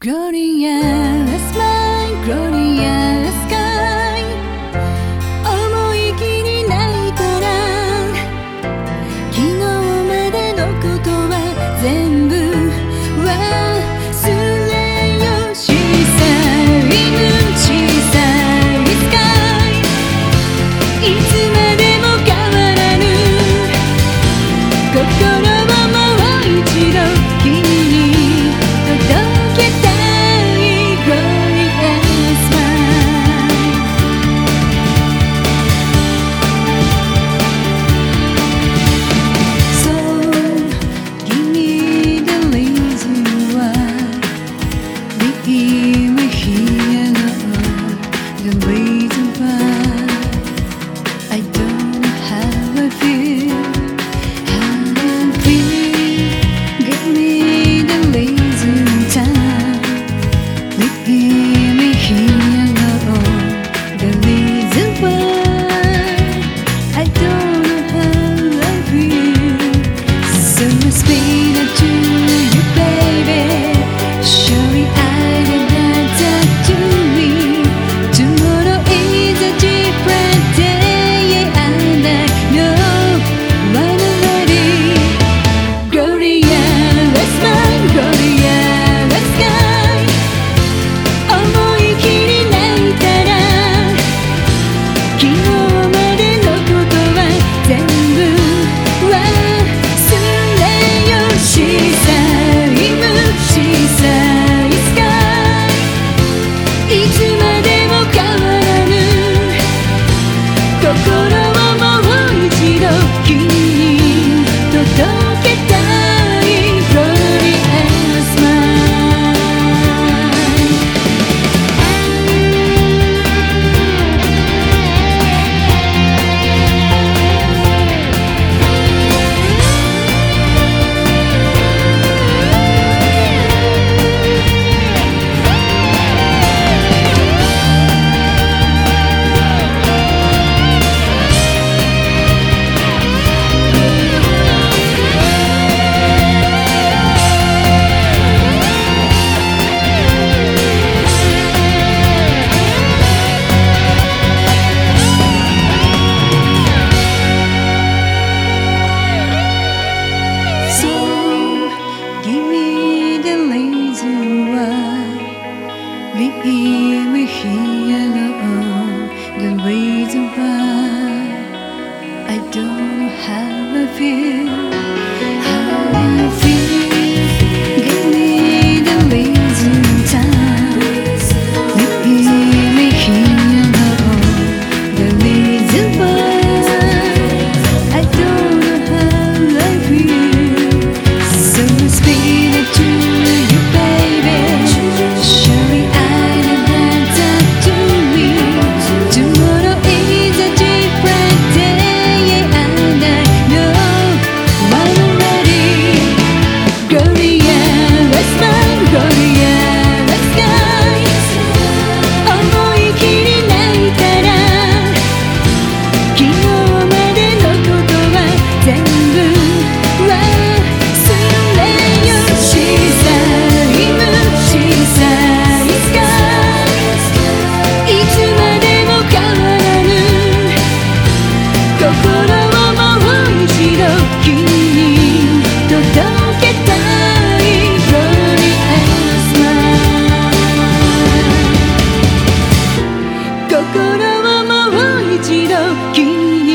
Glorious my glorious sky. 思いきり泣いたら昨日までのことは全部忘れいつまでも変わらぬ。you. ואם יחיה לעם the ways I don't have a fear. 一度君に